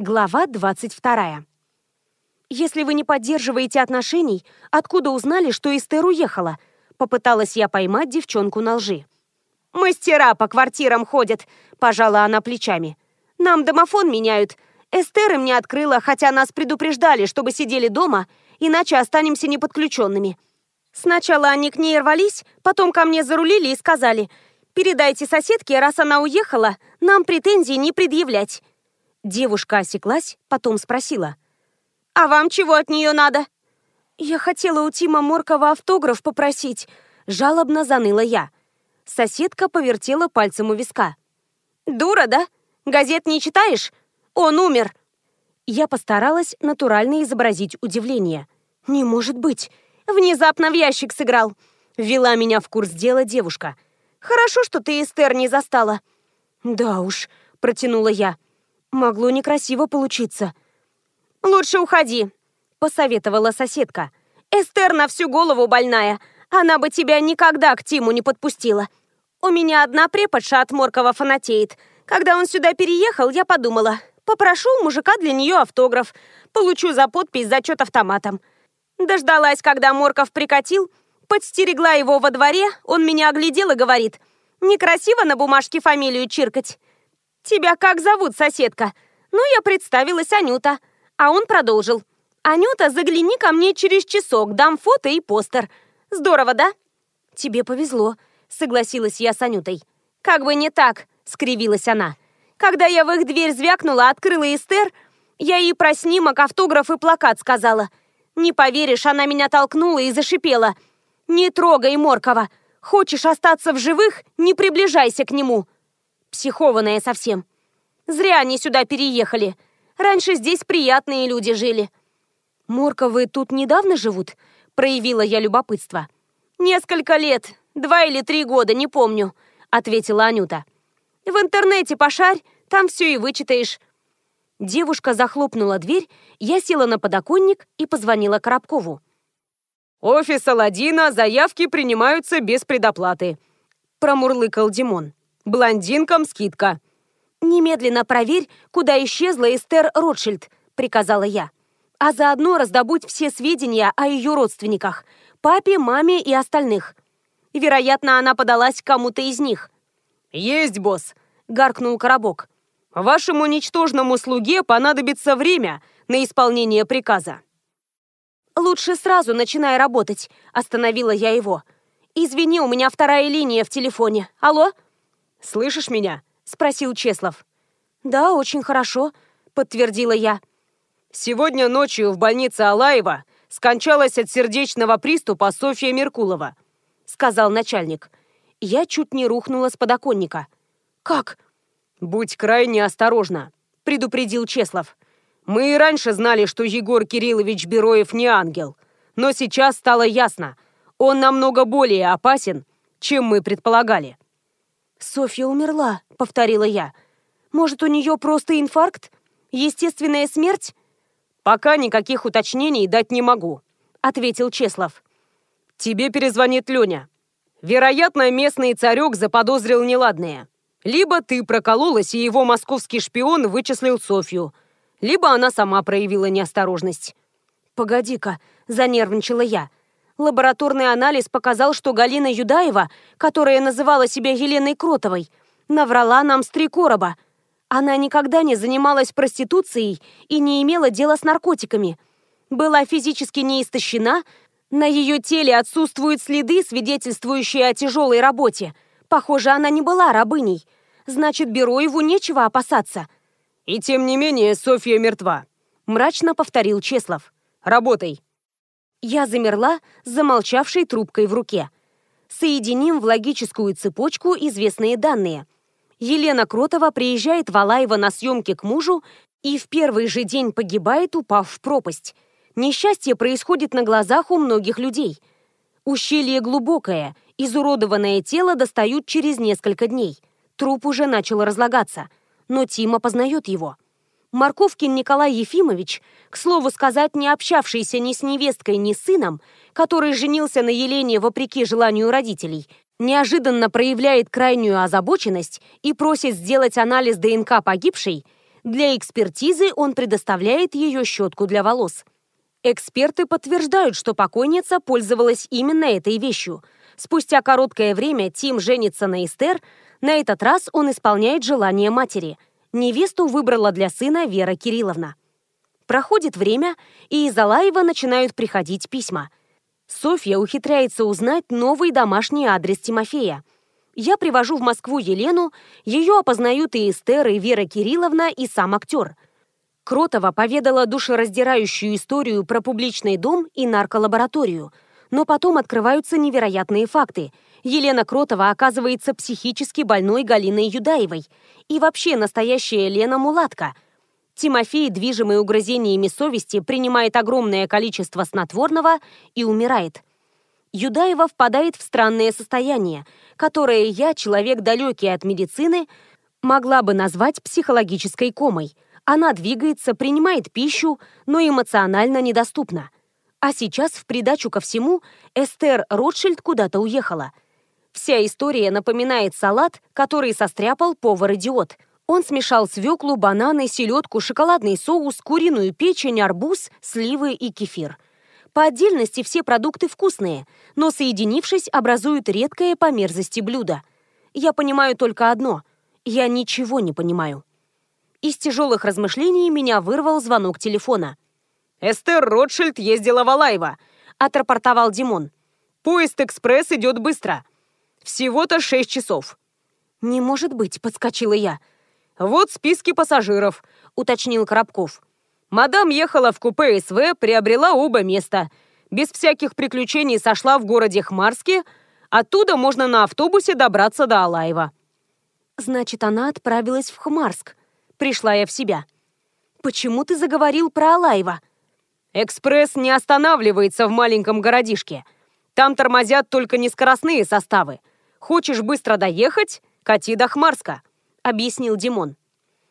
Глава 22. «Если вы не поддерживаете отношений, откуда узнали, что Эстер уехала?» Попыталась я поймать девчонку на лжи. «Мастера по квартирам ходят», – пожала она плечами. «Нам домофон меняют. Эстер им не открыла, хотя нас предупреждали, чтобы сидели дома, иначе останемся неподключенными. Сначала они к ней рвались, потом ко мне зарулили и сказали, «Передайте соседке, раз она уехала, нам претензий не предъявлять». Девушка осеклась, потом спросила. «А вам чего от нее надо?» «Я хотела у Тима Моркова автограф попросить», — жалобно заныла я. Соседка повертела пальцем у виска. «Дура, да? Газет не читаешь? Он умер!» Я постаралась натурально изобразить удивление. «Не может быть! Внезапно в ящик сыграл!» Вела меня в курс дела девушка. «Хорошо, что ты Эстер не застала». «Да уж», — протянула я. Могло некрасиво получиться. «Лучше уходи», — посоветовала соседка. «Эстер на всю голову больная. Она бы тебя никогда к Тиму не подпустила. У меня одна преподша от Моркова фанатеет. Когда он сюда переехал, я подумала, попрошу у мужика для нее автограф. Получу за подпись зачет автоматом. Дождалась, когда Морков прикатил, подстерегла его во дворе, он меня оглядел и говорит, «Некрасиво на бумажке фамилию чиркать. «Тебя как зовут, соседка?» Ну, я представилась Анюта. А он продолжил. «Анюта, загляни ко мне через часок, дам фото и постер. Здорово, да?» «Тебе повезло», — согласилась я с Анютой. «Как бы не так», — скривилась она. «Когда я в их дверь звякнула, открыла Эстер, я ей про снимок, автограф и плакат сказала. Не поверишь, она меня толкнула и зашипела. «Не трогай Моркова. Хочешь остаться в живых, не приближайся к нему». Психованная совсем. Зря они сюда переехали. Раньше здесь приятные люди жили. Морковы тут недавно живут? Проявила я любопытство. Несколько лет. Два или три года, не помню. Ответила Анюта. В интернете пошарь, там все и вычитаешь. Девушка захлопнула дверь, я села на подоконник и позвонила Коробкову. «Офис Аладдина, заявки принимаются без предоплаты», – промурлыкал Димон. Блондинкам скидка. Немедленно проверь, куда исчезла Эстер Ротшильд, приказала я. А заодно раздобудь все сведения о ее родственниках, папе, маме и остальных. Вероятно, она подалась кому-то из них. Есть, босс, гаркнул Коробок. Вашему ничтожному слуге понадобится время на исполнение приказа. Лучше сразу начинай работать, остановила я его. Извини, у меня вторая линия в телефоне. Алло? Слышишь меня?» – спросил Чеслов. «Да, очень хорошо», – подтвердила я. «Сегодня ночью в больнице Алаева скончалась от сердечного приступа Софья Меркулова», – сказал начальник. Я чуть не рухнула с подоконника. «Как?» «Будь крайне осторожна», – предупредил Чеслов. «Мы и раньше знали, что Егор Кириллович Бероев не ангел, но сейчас стало ясно, он намного более опасен, чем мы предполагали». «Софья умерла», — повторила я. «Может, у нее просто инфаркт? Естественная смерть?» «Пока никаких уточнений дать не могу», — ответил Чеслов. «Тебе перезвонит Леня. Вероятно, местный царек заподозрил неладное. Либо ты прокололась, и его московский шпион вычислил Софью, либо она сама проявила неосторожность». «Погоди-ка», — занервничала я. Лабораторный анализ показал, что Галина Юдаева, которая называла себя Еленой Кротовой, наврала нам с три короба. Она никогда не занималась проституцией и не имела дела с наркотиками. Была физически не истощена, на ее теле отсутствуют следы, свидетельствующие о тяжелой работе. Похоже, она не была рабыней. Значит, Бероеву нечего опасаться. «И тем не менее Софья мертва», – мрачно повторил Чеслов. «Работай». Я замерла с замолчавшей трубкой в руке. Соединим в логическую цепочку известные данные. Елена Кротова приезжает в Алаево на съемки к мужу и в первый же день погибает, упав в пропасть. Несчастье происходит на глазах у многих людей. Ущелье глубокое, изуродованное тело достают через несколько дней. Труп уже начал разлагаться, но Тима познает его – Марковкин Николай Ефимович, к слову сказать, не общавшийся ни с невесткой, ни с сыном, который женился на Елене вопреки желанию родителей, неожиданно проявляет крайнюю озабоченность и просит сделать анализ ДНК погибшей, Для экспертизы он предоставляет ее щетку для волос. Эксперты подтверждают, что покойница пользовалась именно этой вещью. Спустя короткое время Тим женится на Эстер. На этот раз он исполняет желание матери. Невесту выбрала для сына Вера Кирилловна. Проходит время, и из Алаева начинают приходить письма. Софья ухитряется узнать новый домашний адрес Тимофея. Я привожу в Москву Елену, ее опознают и Эстер, и Вера Кирилловна, и сам актер – Кротова поведала душераздирающую историю про публичный дом и нарколабораторию. Но потом открываются невероятные факты. Елена Кротова оказывается психически больной Галиной Юдаевой. И вообще настоящая Лена Мулатка. Тимофей, движимый угрызениями совести, принимает огромное количество снотворного и умирает. Юдаева впадает в странное состояние, которое я, человек далекий от медицины, могла бы назвать психологической комой – она двигается, принимает пищу, но эмоционально недоступна. А сейчас, в придачу ко всему, Эстер Ротшильд куда-то уехала. Вся история напоминает салат, который состряпал повар-идиот. Он смешал свеклу, бананы, селедку, шоколадный соус, куриную печень, арбуз, сливы и кефир. По отдельности все продукты вкусные, но соединившись, образуют редкое по мерзости блюдо. Я понимаю только одно – я ничего не понимаю. Из тяжелых размышлений меня вырвал звонок телефона. «Эстер Ротшильд ездила в Алаево», — отрапортовал Димон. «Поезд «Экспресс» идет быстро. Всего-то шесть часов». «Не может быть», — подскочила я. «Вот списки пассажиров», — уточнил Коробков. «Мадам ехала в купе СВ, приобрела оба места. Без всяких приключений сошла в городе Хмарске. Оттуда можно на автобусе добраться до Алаева». «Значит, она отправилась в Хмарск. Пришла я в себя. «Почему ты заговорил про Алаева?» «Экспресс не останавливается в маленьком городишке. Там тормозят только нескоростные составы. Хочешь быстро доехать? Кати до Хмарска», — объяснил Димон.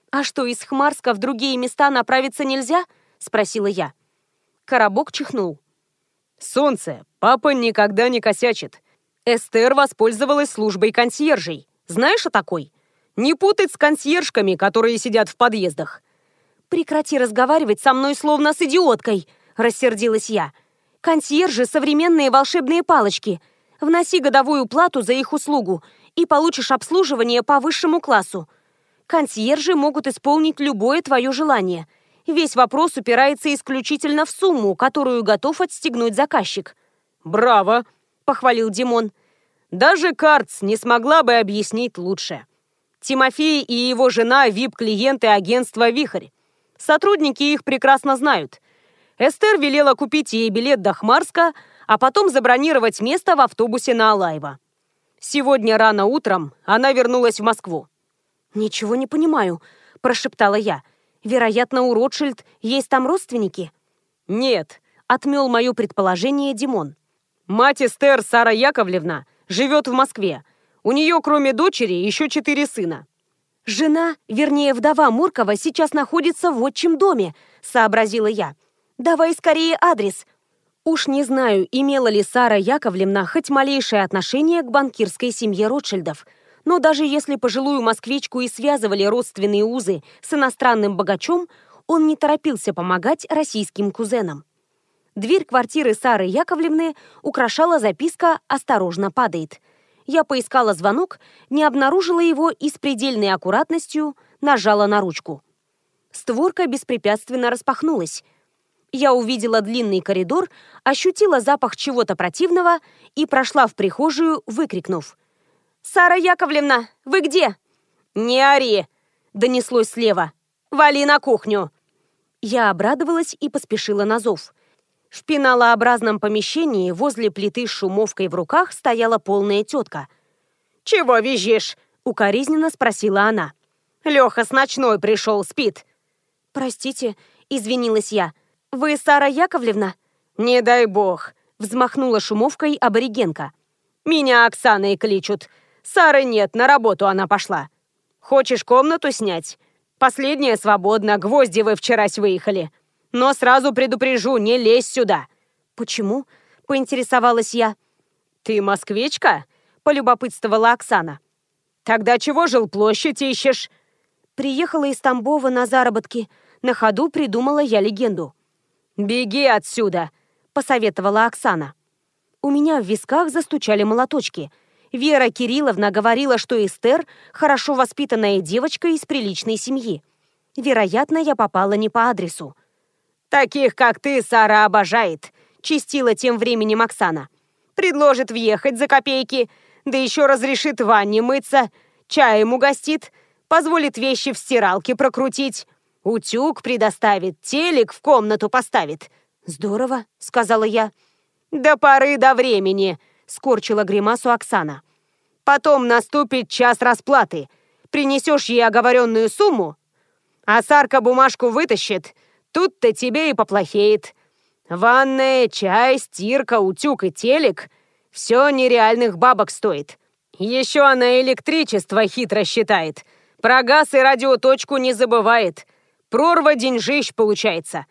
«А что, из Хмарска в другие места направиться нельзя?» — спросила я. Коробок чихнул. «Солнце, папа никогда не косячит. Эстер воспользовалась службой консьержей. Знаешь о такой?» Не путать с консьержками, которые сидят в подъездах. Прекрати разговаривать со мной словно с идиоткой, рассердилась я. Консьержи — современные волшебные палочки. Вноси годовую плату за их услугу и получишь обслуживание по высшему классу. Консьержи могут исполнить любое твое желание. Весь вопрос упирается исключительно в сумму, которую готов отстегнуть заказчик. «Браво!» — похвалил Димон. «Даже Картс не смогла бы объяснить лучше». Тимофей и его жена – вип-клиенты агентства «Вихрь». Сотрудники их прекрасно знают. Эстер велела купить ей билет до Хмарска, а потом забронировать место в автобусе на Алаева. Сегодня рано утром она вернулась в Москву. «Ничего не понимаю», – прошептала я. «Вероятно, у Ротшильд есть там родственники?» «Нет», – отмел мое предположение Димон. «Мать Эстер, Сара Яковлевна, живет в Москве, у нее, кроме дочери, еще четыре сына. «Жена, вернее, вдова Муркова, сейчас находится в отчим доме», — сообразила я. «Давай скорее адрес». Уж не знаю, имела ли Сара Яковлевна хоть малейшее отношение к банкирской семье Ротшильдов, но даже если пожилую москвичку и связывали родственные узы с иностранным богачом, он не торопился помогать российским кузенам. Дверь квартиры Сары Яковлевны украшала записка «Осторожно, падает» я поискала звонок, не обнаружила его и с предельной аккуратностью нажала на ручку. Створка беспрепятственно распахнулась. Я увидела длинный коридор, ощутила запах чего-то противного и прошла в прихожую, выкрикнув. «Сара Яковлевна, вы где?» «Не ори!» — донеслось слева. «Вали на кухню!» Я обрадовалась и поспешила на зов. В пеналообразном помещении возле плиты с шумовкой в руках стояла полная тетка. «Чего визжишь?» — укоризненно спросила она. «Леха с ночной пришел, спит». «Простите», — извинилась я. «Вы Сара Яковлевна?» «Не дай бог», — взмахнула шумовкой аборигенка. «Меня Оксаной кличут. Сары нет, на работу она пошла. Хочешь комнату снять? Последняя свободна, гвозди вы вчерась выехали. Но сразу предупрежу, не лезь сюда!» «Почему?» — поинтересовалась я. «Ты москвичка?» — полюбопытствовала Оксана. «Тогда чего жил площадь ищешь?» Приехала из Тамбова на заработки. На ходу придумала я легенду. «Беги отсюда!» – посоветовала Оксана. У меня в висках застучали молоточки. Вера Кирилловна говорила, что Эстер – хорошо воспитанная девочка из приличной семьи. Вероятно, я попала не по адресу. «Таких, как ты, Сара обожает», – чистила тем временем Оксана. «Предложит въехать за копейки, да еще разрешит ванне мыться, чаем угостит, позволит вещи в стиралке прокрутить, утюг предоставит, телек в комнату поставит». «Здорово», – сказала я. «До поры до времени», – скорчила гримасу Оксана. «Потом наступит час расплаты. Принесешь ей оговоренную сумму, а Сарка бумажку вытащит, тут-то тебе и поплохеет. Ванная, чай, стирка, утюг и телек – все нереальных бабок стоит. Еще она электричество хитро считает. Про газ и радиоточку не забывает. Прорва деньжищ получается».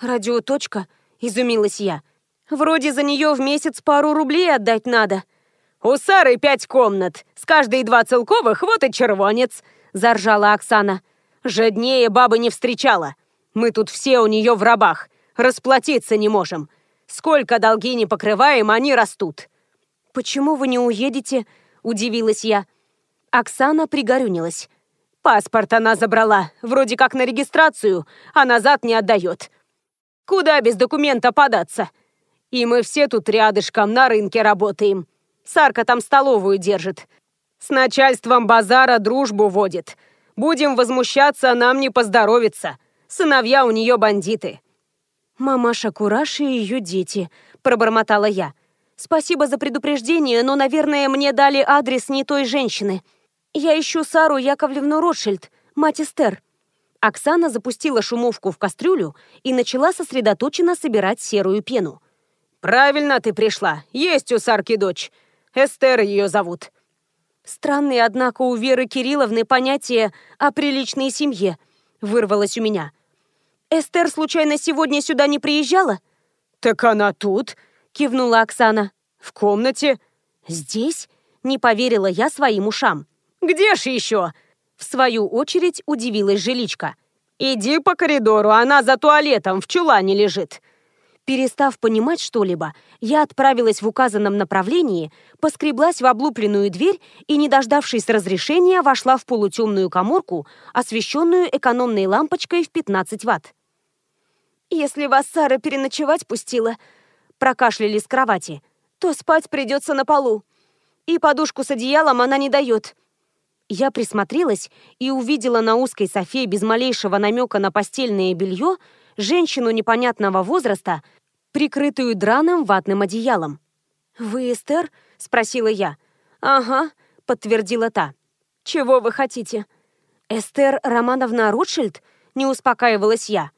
«Радиоточка?» – изумилась я. Вроде за нее в месяц пару рублей отдать надо. У Сары пять комнат, с каждой два целковых, вот и червонец, заржала Оксана. Жаднее бабы не встречала. Мы тут все у нее в рабах, расплатиться не можем. Сколько долги не покрываем, они растут. Почему вы не уедете? Удивилась я. Оксана пригорюнилась. Паспорт она забрала, вроде как на регистрацию, а назад не отдает. Куда без документа податься? И мы все тут рядышком на рынке работаем. Сарка там столовую держит. С начальством базара дружбу водит. Будем возмущаться, нам не поздоровится. Сыновья у нее бандиты». «Мамаша Кураж и ее дети», – пробормотала я. «Спасибо за предупреждение, но, наверное, мне дали адрес не той женщины. Я ищу Сару Яковлевну Ротшильд, мать Эстер». Оксана запустила шумовку в кастрюлю и начала сосредоточенно собирать серую пену. «Правильно ты пришла. Есть у Сарки дочь. Эстер ее зовут». Странные, однако, у Веры Кирилловны понятие о приличной семье вырвалось у меня. «Эстер, случайно, сегодня сюда не приезжала?» «Так она тут», — кивнула Оксана. «В комнате». «Здесь?» — не поверила я своим ушам. «Где ж еще?» В свою очередь удивилась жиличка. «Иди по коридору, она за туалетом в чулане лежит». Перестав понимать что-либо, я отправилась в указанном направлении, поскреблась в облупленную дверь и, не дождавшись разрешения, вошла в полутемную коморку, освещенную экономной лампочкой в 15 ватт. «Если вас Сара переночевать пустила», — прокашляли с кровати, «то спать придется на полу. И подушку с одеялом она не дает». Я присмотрелась и увидела на узкой софе без малейшего намека на постельное белье женщину непонятного возраста, прикрытую драным ватным одеялом. «Вы Эстер?» — спросила я. «Ага», — подтвердила та. «Чего вы хотите?» «Эстер Романовна Ротшильд?» — не успокаивалась я.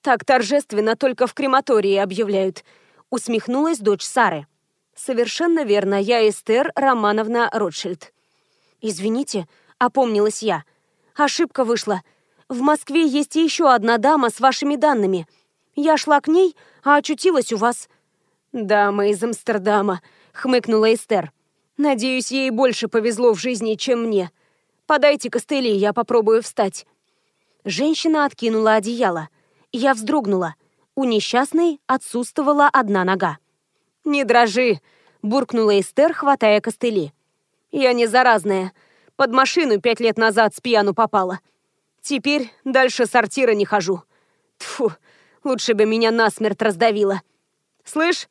«Так торжественно только в крематории объявляют», — усмехнулась дочь Сары. «Совершенно верно, я Эстер Романовна Ротшильд». «Извините», — опомнилась я. «Ошибка вышла. В Москве есть еще одна дама с вашими данными. Я шла к ней, а очутилась у вас». «Дама из Амстердама», — хмыкнула Эстер. «Надеюсь, ей больше повезло в жизни, чем мне. Подайте костыли, я попробую встать». Женщина откинула одеяло. Я вздрогнула. У несчастной отсутствовала одна нога. «Не дрожи!» — буркнула Эстер, хватая костыли. «Я не заразная. Под машину пять лет назад с пьяну попала. Теперь дальше сортира не хожу. Тфу, Лучше бы меня насмерть раздавило. Слышь,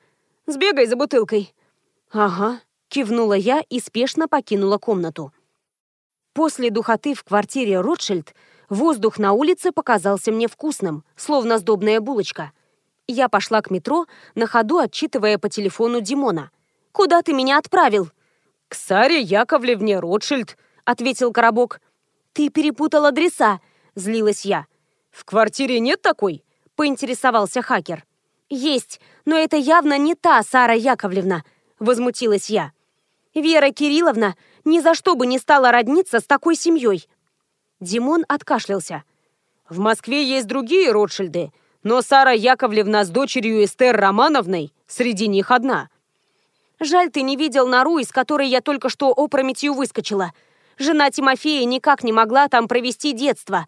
сбегай за бутылкой. Ага, кивнула я и спешно покинула комнату. После духоты в квартире Ротшильд воздух на улице показался мне вкусным, словно сдобная булочка. Я пошла к метро, на ходу отчитывая по телефону Димона. «Куда ты меня отправил?» «К Саре Яковлевне Ротшильд», — ответил Коробок. «Ты перепутал адреса», — злилась я. «В квартире нет такой?» — поинтересовался хакер. «Есть, но это явно не та Сара Яковлевна», — возмутилась я. «Вера Кирилловна ни за что бы не стала родниться с такой семьей». Димон откашлялся. «В Москве есть другие Ротшильды, но Сара Яковлевна с дочерью Эстер Романовной среди них одна». «Жаль, ты не видел нору, из которой я только что опрометью выскочила. Жена Тимофея никак не могла там провести детство.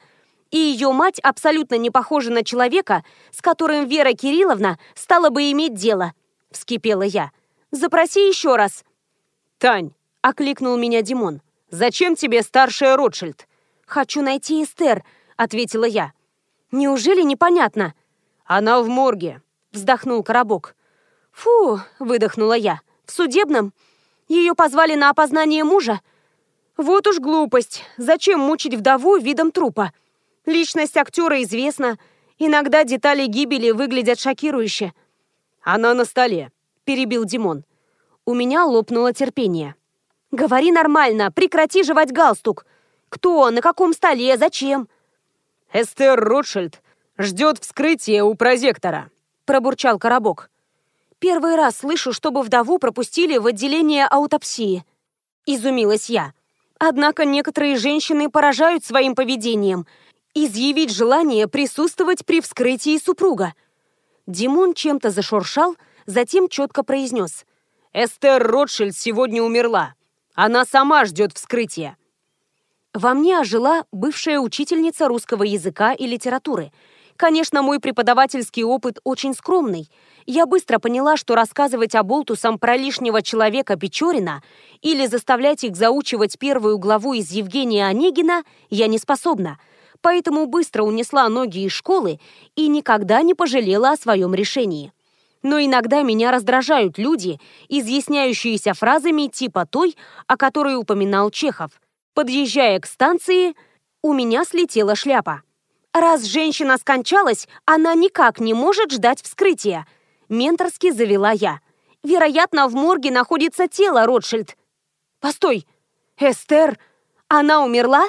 И ее мать абсолютно не похожа на человека, с которым Вера Кирилловна стала бы иметь дело. Вскипела я. Запроси еще раз. Тань, окликнул меня Димон. Зачем тебе старшая Ротшильд? Хочу найти Эстер, ответила я. Неужели непонятно? Она в морге, вздохнул Коробок. Фу, выдохнула я. В судебном? Ее позвали на опознание мужа? Вот уж глупость. Зачем мучить вдову видом трупа? Личность актера известна. Иногда детали гибели выглядят шокирующе. Она на столе, перебил Димон. У меня лопнуло терпение. Говори нормально, прекрати жевать галстук. Кто, на каком столе, зачем? Эстер Ротшильд ждет вскрытия у прозектора, пробурчал Коробок. Первый раз слышу, чтобы вдову пропустили в отделение аутопсии. Изумилась я. Однако некоторые женщины поражают своим поведением. Изъявить желание присутствовать при вскрытии супруга. Димон чем-то зашуршал, затем четко произнес. «Эстер Ротшильд сегодня умерла. Она сама ждет вскрытия». Во мне ожила бывшая учительница русского языка и литературы. Конечно, мой преподавательский опыт очень скромный – я быстро поняла, что рассказывать оболтусам про лишнего человека Печорина или заставлять их заучивать первую главу из Евгения Онегина я не способна, поэтому быстро унесла ноги из школы и никогда не пожалела о своем решении. Но иногда меня раздражают люди, изъясняющиеся фразами типа той, о которой упоминал Чехов. Подъезжая к станции, у меня слетела шляпа. Раз женщина скончалась, она никак не может ждать вскрытия – Менторски завела я. Вероятно, в морге находится тело Ротшильд. Постой, Эстер, она умерла?